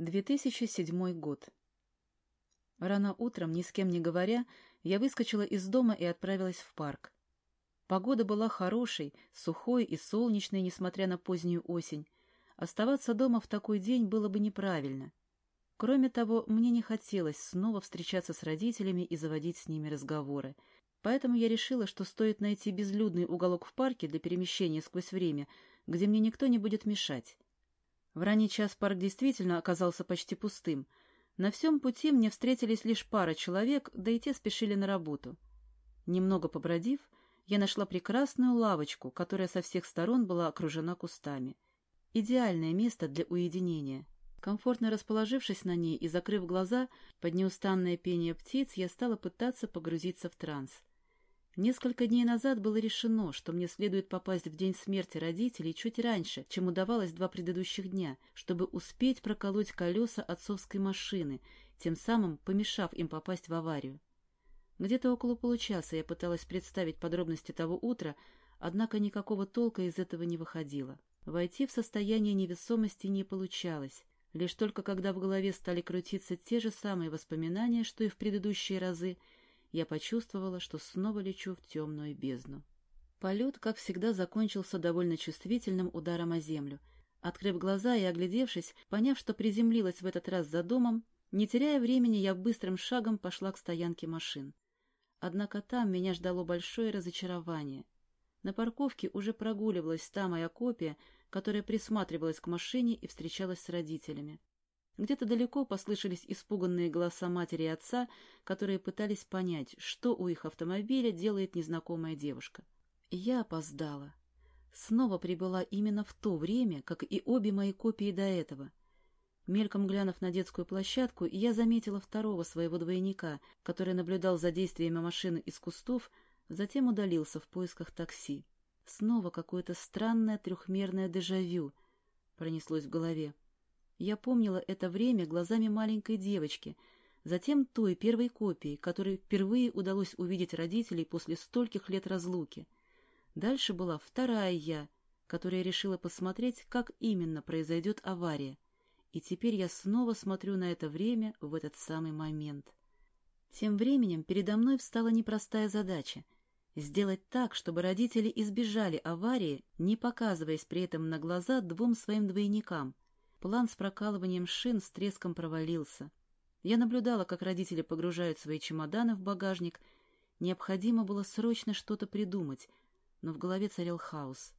2007 год. Рано утром, ни с кем не говоря, я выскочила из дома и отправилась в парк. Погода была хорошей, сухой и солнечной, несмотря на позднюю осень. Оставаться дома в такой день было бы неправильно. Кроме того, мне не хотелось снова встречаться с родителями и заводить с ними разговоры. Поэтому я решила, что стоит найти безлюдный уголок в парке для перемещения сквозь время, где мне никто не будет мешать. В ранний час парк действительно оказался почти пустым. На всем пути мне встретились лишь пара человек, да и те спешили на работу. Немного побродив, я нашла прекрасную лавочку, которая со всех сторон была окружена кустами. Идеальное место для уединения. Комфортно расположившись на ней и закрыв глаза, под неустанное пение птиц я стала пытаться погрузиться в транс. Несколько дней назад было решено, что мне следует попасть в день смерти родителей чуть раньше, чем удавалось два предыдущих дня, чтобы успеть проколоть колеса отцовской машины, тем самым помешав им попасть в аварию. Где-то около получаса я пыталась представить подробности того утра, однако никакого толка из этого не выходило. Войти в состояние невесомости не получалось. Лишь только когда в голове стали крутиться те же самые воспоминания, что и в предыдущие разы, я почувствовала, что снова лечу в темную бездну. Полет, как всегда, закончился довольно чувствительным ударом о землю. Открыв глаза и оглядевшись, поняв, что приземлилась в этот раз за домом, не теряя времени, я быстрым шагом пошла к стоянке машин. Однако там меня ждало большое разочарование. На парковке уже прогуливалась та моя копия, которая присматривалась к машине и встречалась с родителями. Где-то далеко послышались испуганные голоса матери и отца, которые пытались понять, что у их автомобиля делает незнакомая девушка. Я опоздала. Снова прибыла именно в то время, как и обе мои копии до этого. Мельком глянув на детскую площадку, я заметила второго своего двойника, который наблюдал за действиями машины из кустов, затем удалился в поисках такси. Снова какое-то странное трехмерное дежавю пронеслось в голове. Я помнила это время глазами маленькой девочки, затем той первой копии, которой впервые удалось увидеть родителей после стольких лет разлуки. Дальше была вторая я, которая решила посмотреть, как именно произойдет авария. И теперь я снова смотрю на это время в этот самый момент. Тем временем передо мной встала непростая задача — сделать так, чтобы родители избежали аварии, не показываясь при этом на глаза двум своим двойникам — План с прокалыванием шин с треском провалился. Я наблюдала, как родители погружают свои чемоданы в багажник. Необходимо было срочно что-то придумать, но в голове царил хаос.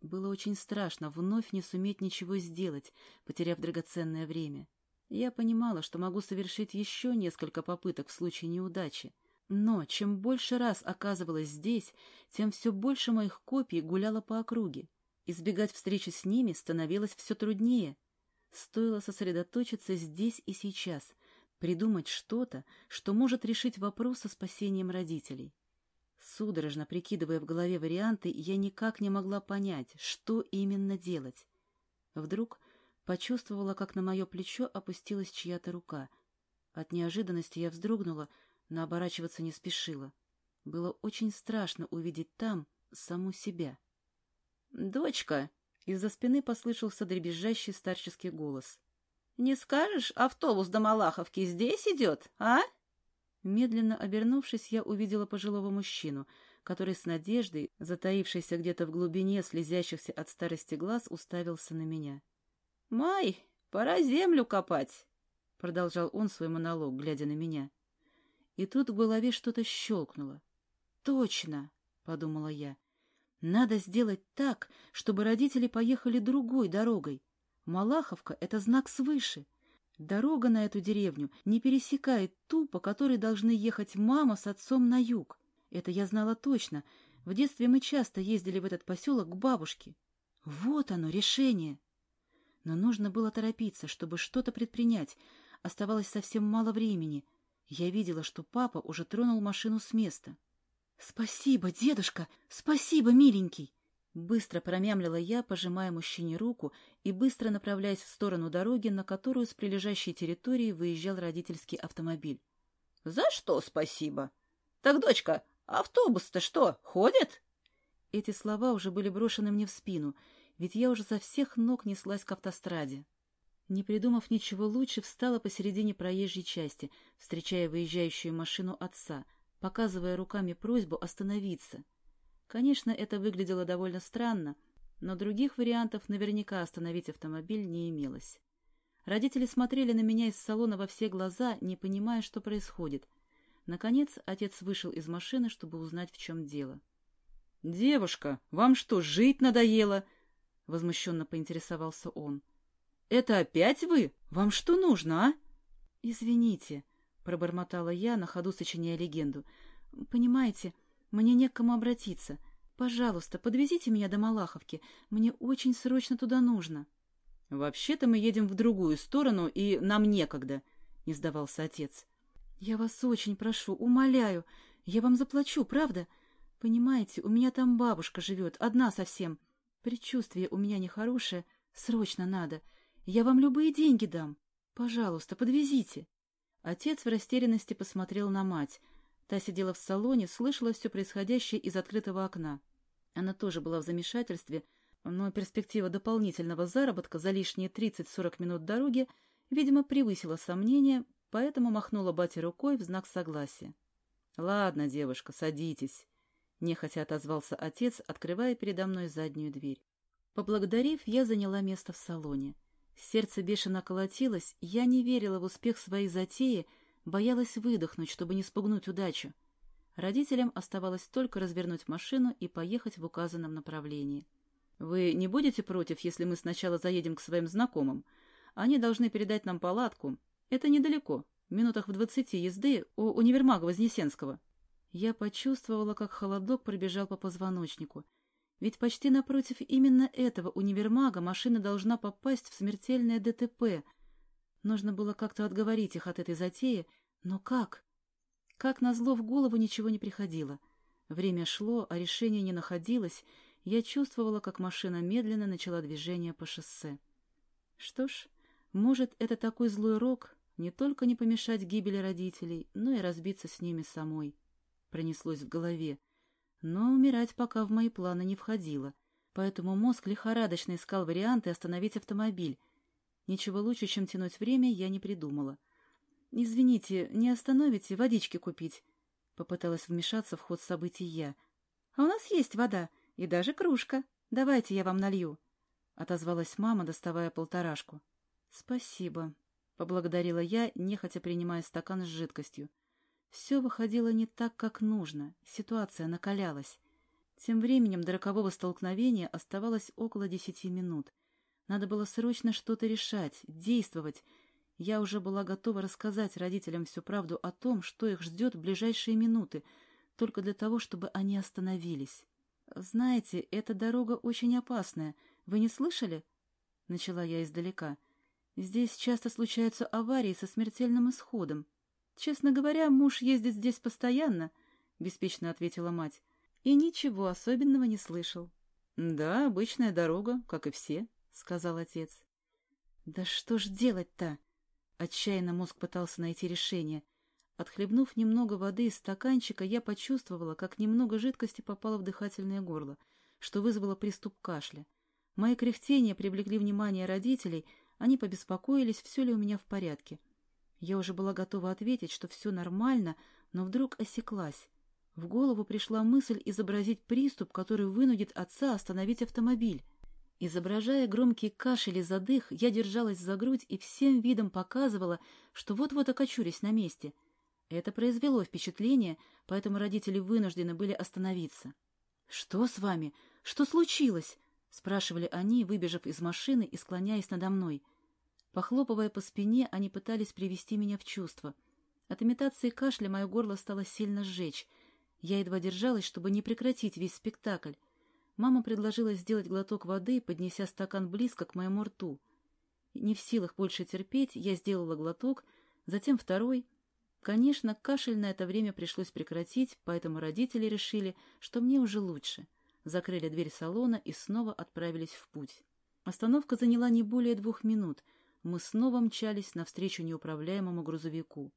Было очень страшно вновь не суметь ничего сделать, потеряв драгоценное время. Я понимала, что могу совершить еще несколько попыток в случае неудачи. Но чем больше раз оказывалась здесь, тем все больше моих копий гуляло по округе. Избегать встречи с ними становилось все труднее — Стоило сосредоточиться здесь и сейчас, придумать что-то, что может решить вопрос со спасением родителей. Судорожно прикидывая в голове варианты, я никак не могла понять, что именно делать. Вдруг почувствовала, как на мое плечо опустилась чья-то рука. От неожиданности я вздрогнула, но оборачиваться не спешила. Было очень страшно увидеть там саму себя. «Дочка!» Из-за спины послышался дребезжащий старческий голос. «Не скажешь, автобус до Малаховки здесь идет, а?» Медленно обернувшись, я увидела пожилого мужчину, который с надеждой, затаившейся где-то в глубине слезящихся от старости глаз, уставился на меня. «Май, пора землю копать!» — продолжал он свой монолог, глядя на меня. И тут в голове что-то щелкнуло. «Точно!» — подумала я. Надо сделать так, чтобы родители поехали другой дорогой. Малаховка — это знак свыше. Дорога на эту деревню не пересекает ту, по которой должны ехать мама с отцом на юг. Это я знала точно. В детстве мы часто ездили в этот поселок к бабушке. Вот оно, решение. Но нужно было торопиться, чтобы что-то предпринять. Оставалось совсем мало времени. Я видела, что папа уже тронул машину с места. «Спасибо, дедушка! Спасибо, миленький!» Быстро промямлила я, пожимая мужчине руку и быстро направляясь в сторону дороги, на которую с прилежащей территории выезжал родительский автомобиль. «За что спасибо? Так, дочка, автобус-то что, ходит?» Эти слова уже были брошены мне в спину, ведь я уже со всех ног неслась к автостраде. Не придумав ничего лучше, встала посередине проезжей части, встречая выезжающую машину отца, показывая руками просьбу остановиться. Конечно, это выглядело довольно странно, но других вариантов наверняка остановить автомобиль не имелось. Родители смотрели на меня из салона во все глаза, не понимая, что происходит. Наконец, отец вышел из машины, чтобы узнать, в чем дело. — Девушка, вам что, жить надоело? — возмущенно поинтересовался он. — Это опять вы? Вам что нужно, а? — Извините, — пробормотала я, на ходу сочиняя легенду. — Понимаете, мне не к кому обратиться. Пожалуйста, подвезите меня до Малаховки. Мне очень срочно туда нужно. — Вообще-то мы едем в другую сторону, и нам некогда, — не сдавался отец. — Я вас очень прошу, умоляю. Я вам заплачу, правда? — Понимаете, у меня там бабушка живет, одна совсем. Предчувствие у меня нехорошее, срочно надо. Я вам любые деньги дам. Пожалуйста, подвезите. Отец в растерянности посмотрел на мать. Та сидела в салоне, слышала все происходящее из открытого окна. Она тоже была в замешательстве, но перспектива дополнительного заработка за лишние 30-40 минут дороги, видимо, превысила сомнения, поэтому махнула бате рукой в знак согласия. — Ладно, девушка, садитесь. Нехотя отозвался отец, открывая передо мной заднюю дверь. Поблагодарив, я заняла место в салоне. Сердце бешено колотилось, я не верила в успех своей затеи, боялась выдохнуть, чтобы не спугнуть удачу. Родителям оставалось только развернуть машину и поехать в указанном направлении. «Вы не будете против, если мы сначала заедем к своим знакомым? Они должны передать нам палатку. Это недалеко, в минутах в двадцати езды у универмага Вознесенского». Я почувствовала, как холодок пробежал по позвоночнику. Ведь почти напротив именно этого универмага машина должна попасть в смертельное ДТП. Нужно было как-то отговорить их от этой затеи, но как? Как назло в голову ничего не приходило. Время шло, а решения не находилось. Я чувствовала, как машина медленно начала движение по шоссе. Что ж, может, это такой злой рок не только не помешать гибели родителей, но и разбиться с ними самой пронеслось в голове. Но умирать пока в мои планы не входило, поэтому мозг лихорадочно искал варианты остановить автомобиль. Ничего лучше, чем тянуть время, я не придумала. «Извините, не остановите водички купить?» Попыталась вмешаться в ход событий я. «А у нас есть вода и даже кружка. Давайте я вам налью», — отозвалась мама, доставая полторашку. «Спасибо», — поблагодарила я, нехотя принимая стакан с жидкостью. Все выходило не так, как нужно, ситуация накалялась. Тем временем до рокового столкновения оставалось около десяти минут. Надо было срочно что-то решать, действовать. Я уже была готова рассказать родителям всю правду о том, что их ждет в ближайшие минуты, только для того, чтобы они остановились. «Знаете, эта дорога очень опасная. Вы не слышали?» — начала я издалека. «Здесь часто случаются аварии со смертельным исходом». «Честно говоря, муж ездит здесь постоянно», — беспечно ответила мать. «И ничего особенного не слышал». «Да, обычная дорога, как и все», — сказал отец. «Да что ж делать-то?» Отчаянно мозг пытался найти решение. Отхлебнув немного воды из стаканчика, я почувствовала, как немного жидкости попало в дыхательное горло, что вызвало приступ кашля. Мои кряхтения привлекли внимание родителей, они побеспокоились, все ли у меня в порядке. — я уже была готова ответить, что все нормально, но вдруг осеклась. В голову пришла мысль изобразить приступ, который вынудит отца остановить автомобиль. Изображая громкий кашель и задых, я держалась за грудь и всем видом показывала, что вот-вот окочурюсь на месте. Это произвело впечатление, поэтому родители вынуждены были остановиться. — Что с вами? Что случилось? — спрашивали они, выбежав из машины и склоняясь надо мной. Похлопывая по спине, они пытались привести меня в чувство. От имитации кашля мое горло стало сильно сжечь. Я едва держалась, чтобы не прекратить весь спектакль. Мама предложила сделать глоток воды, поднеся стакан близко к моему рту. Не в силах больше терпеть, я сделала глоток, затем второй. Конечно, кашель на это время пришлось прекратить, поэтому родители решили, что мне уже лучше. Закрыли дверь салона и снова отправились в путь. Остановка заняла не более двух минут — мы снова мчались навстречу неуправляемому грузовику.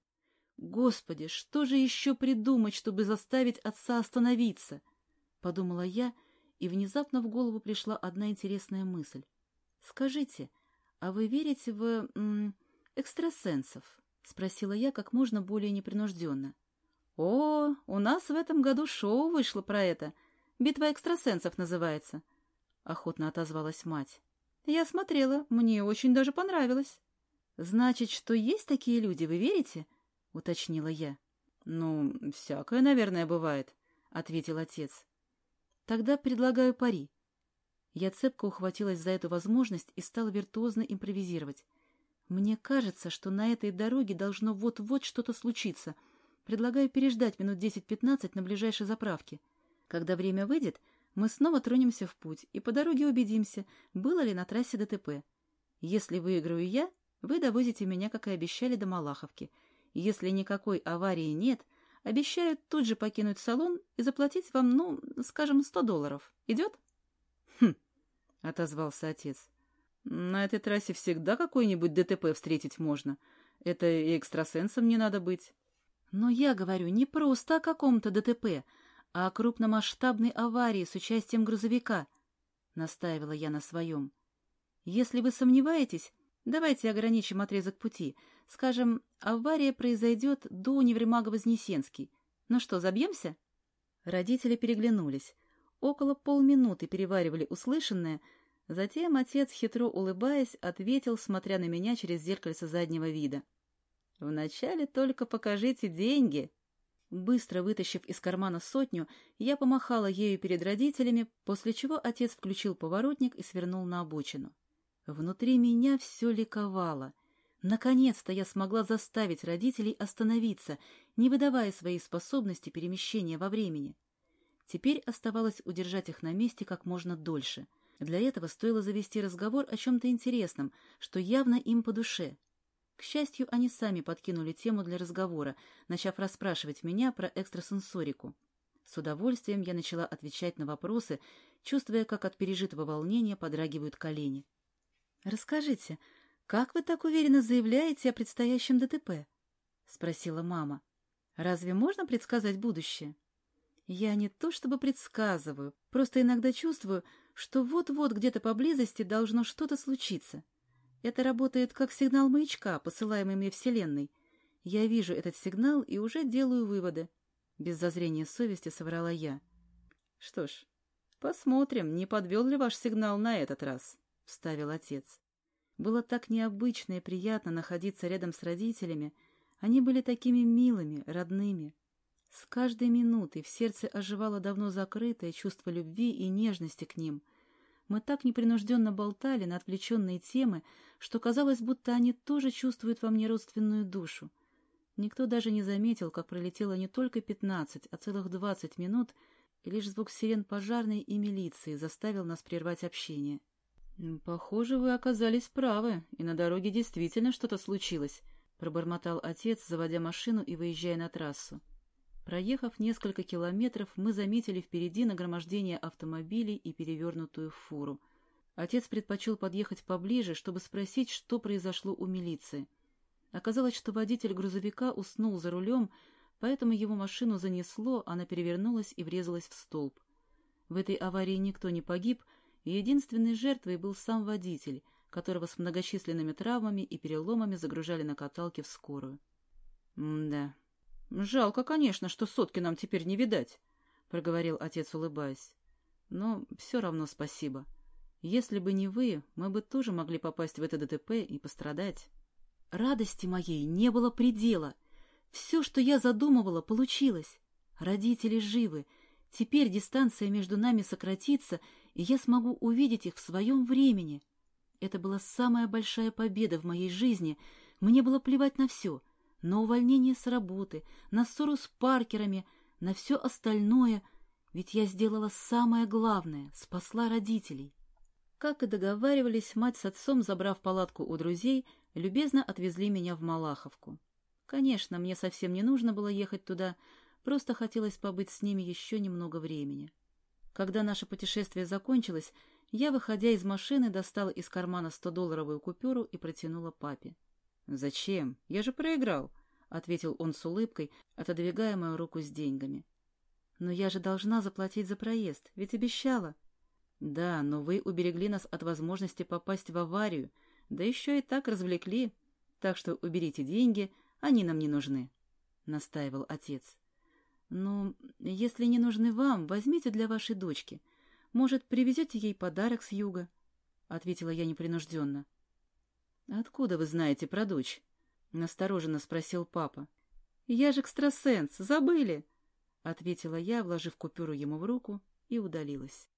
«Господи, что же еще придумать, чтобы заставить отца остановиться?» — подумала я, и внезапно в голову пришла одна интересная мысль. «Скажите, «А вы верите в... М, экстрасенсов?» — спросила я как можно более непринужденно. «О, у нас в этом году шоу вышло про это. Битва экстрасенсов называется», — охотно отозвалась мать. «Я смотрела, мне очень даже понравилось». «Значит, что есть такие люди, вы верите?» — уточнила я. «Ну, всякое, наверное, бывает», — ответил отец. «Тогда предлагаю пари». Я цепко ухватилась за эту возможность и стала виртуозно импровизировать. «Мне кажется, что на этой дороге должно вот-вот что-то случиться. Предлагаю переждать минут десять-пятнадцать на ближайшей заправке. Когда время выйдет, мы снова тронемся в путь и по дороге убедимся, было ли на трассе ДТП. Если выиграю я, вы довозите меня, как и обещали, до Малаховки. Если никакой аварии нет, обещаю тут же покинуть салон и заплатить вам, ну, скажем, сто долларов. Идет? Хм, — отозвался отец. На этой трассе всегда какой-нибудь ДТП встретить можно. Это и экстрасенсом не надо быть. Но я говорю не просто о каком-то ДТП, а о крупномасштабной аварии с участием грузовика, — настаивала я на своем. Если вы сомневаетесь, Давайте ограничим отрезок пути. Скажем, авария произойдет до универмага Вознесенский. Ну что, забьемся?» Родители переглянулись. Около полминуты переваривали услышанное. Затем отец, хитро улыбаясь, ответил, смотря на меня через зеркальце заднего вида. «Вначале только покажите деньги». Быстро вытащив из кармана сотню, я помахала ею перед родителями, после чего отец включил поворотник и свернул на обочину. Внутри меня все ликовало. Наконец-то я смогла заставить родителей остановиться, не выдавая своей способности перемещения во времени. Теперь оставалось удержать их на месте как можно дольше. Для этого стоило завести разговор о чем-то интересном, что явно им по душе. К счастью, они сами подкинули тему для разговора, начав расспрашивать меня про экстрасенсорику. С удовольствием я начала отвечать на вопросы, чувствуя, как от пережитого волнения подрагивают колени. «Расскажите, как вы так уверенно заявляете о предстоящем ДТП?» — спросила мама. «Разве можно предсказать будущее?» «Я не то чтобы предсказываю, просто иногда чувствую, что вот-вот где-то поблизости должно что-то случиться. Это работает как сигнал маячка, посылаемый мне Вселенной. Я вижу этот сигнал и уже делаю выводы». Без зазрения совести соврала я. «Что ж, посмотрим, не подвел ли ваш сигнал на этот раз». — вставил отец. Было так необычно и приятно находиться рядом с родителями. Они были такими милыми, родными. С каждой минутой в сердце оживало давно закрытое чувство любви и нежности к ним. Мы так непринужденно болтали на отвлеченные темы, что казалось, будто они тоже чувствуют во мне родственную душу. Никто даже не заметил, как пролетело не только пятнадцать, а целых двадцать минут, и лишь звук сирен пожарной и милиции заставил нас прервать общение. «Похоже, вы оказались правы, и на дороге действительно что-то случилось», — пробормотал отец, заводя машину и выезжая на трассу. Проехав несколько километров, мы заметили впереди нагромождение автомобилей и перевернутую фуру. Отец предпочел подъехать поближе, чтобы спросить, что произошло у милиции. Оказалось, что водитель грузовика уснул за рулем, поэтому его машину занесло, она перевернулась и врезалась в столб. В этой аварии никто не погиб, единственной жертвой был сам водитель, которого с многочисленными травмами и переломами загружали на каталке в скорую. «Да, жалко, конечно, что сотки нам теперь не видать», — проговорил отец, улыбаясь. «Но все равно спасибо. Если бы не вы, мы бы тоже могли попасть в это ДТП и пострадать». Радости моей не было предела. Все, что я задумывала, получилось. Родители живы. Теперь дистанция между нами сократится, и я смогу увидеть их в своем времени. Это была самая большая победа в моей жизни. Мне было плевать на все. На увольнение с работы, на ссору с Паркерами, на все остальное. Ведь я сделала самое главное — спасла родителей. Как и договаривались, мать с отцом, забрав палатку у друзей, любезно отвезли меня в Малаховку. Конечно, мне совсем не нужно было ехать туда, просто хотелось побыть с ними еще немного времени. Когда наше путешествие закончилось, я, выходя из машины, достала из кармана 100-долларовую купюру и протянула папе. «Зачем? Я же проиграл», — ответил он с улыбкой, отодвигая мою руку с деньгами. «Но я же должна заплатить за проезд, ведь обещала». «Да, но вы уберегли нас от возможности попасть в аварию. Да еще и так развлекли. Так что уберите деньги, они нам не нужны, — настаивал отец. Ну, если не нужны вам, возьмите для вашей дочки. Может, привезете ей подарок с юга? — ответила я непринужденно. — Откуда вы знаете про дочь? — настороженно спросил папа. — Я же экстрасенс, забыли! — ответила я, вложив купюру ему в руку, и удалилась.